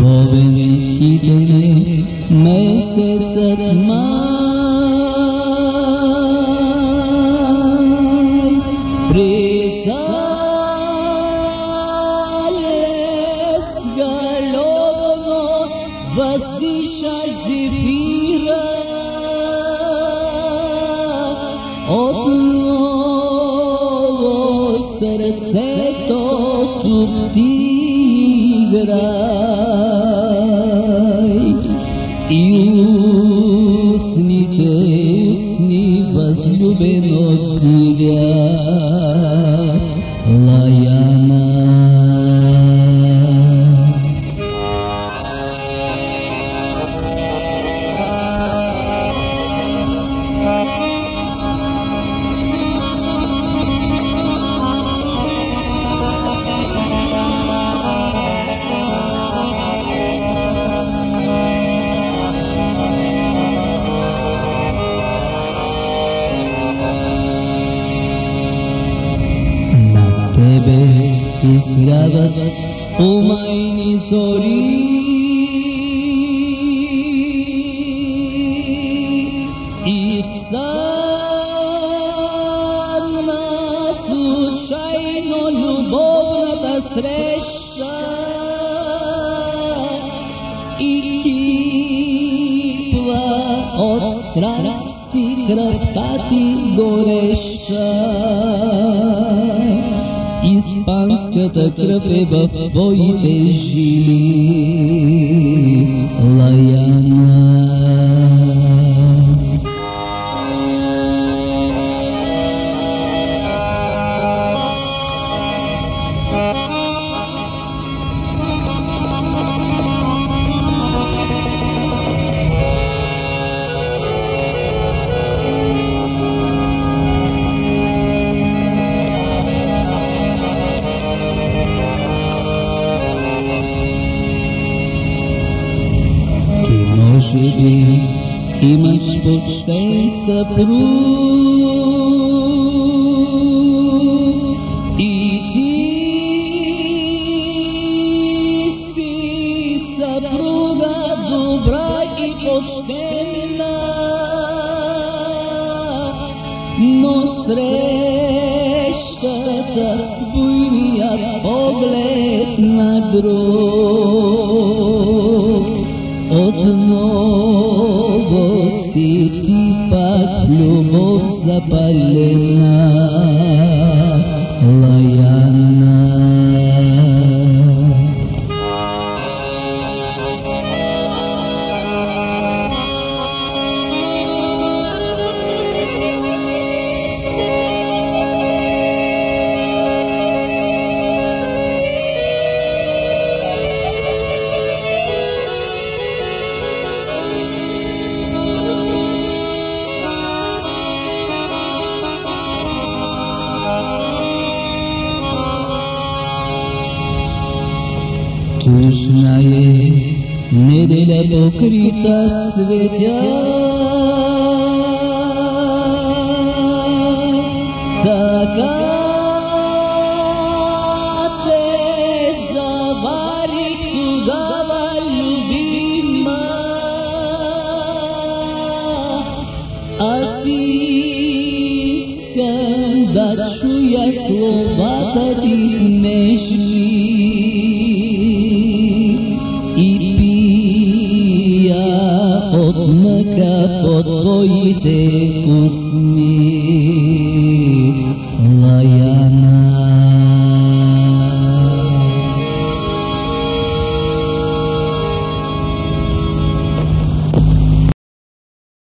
Povedekitele mesecet mari Prisales galovno vazdiša to и устни възлюбено дивя Лаяна. На тебе изгряват умайни зори. И стана случайно любовната и кипва от страсти кръвта ти гореща. Испанската кръв е в твоите жили, Лаяна. Имаш почтен съпруг. И ти си съпруга добра и почтена, но срещата с буйния поглед на друг. Отново você que patlumou sa palena layana Тушна е неделя покрита с цветя. Така те заварих тогава, любима. Аз искам да чуя словата ти нежни От мъка по твоите устни.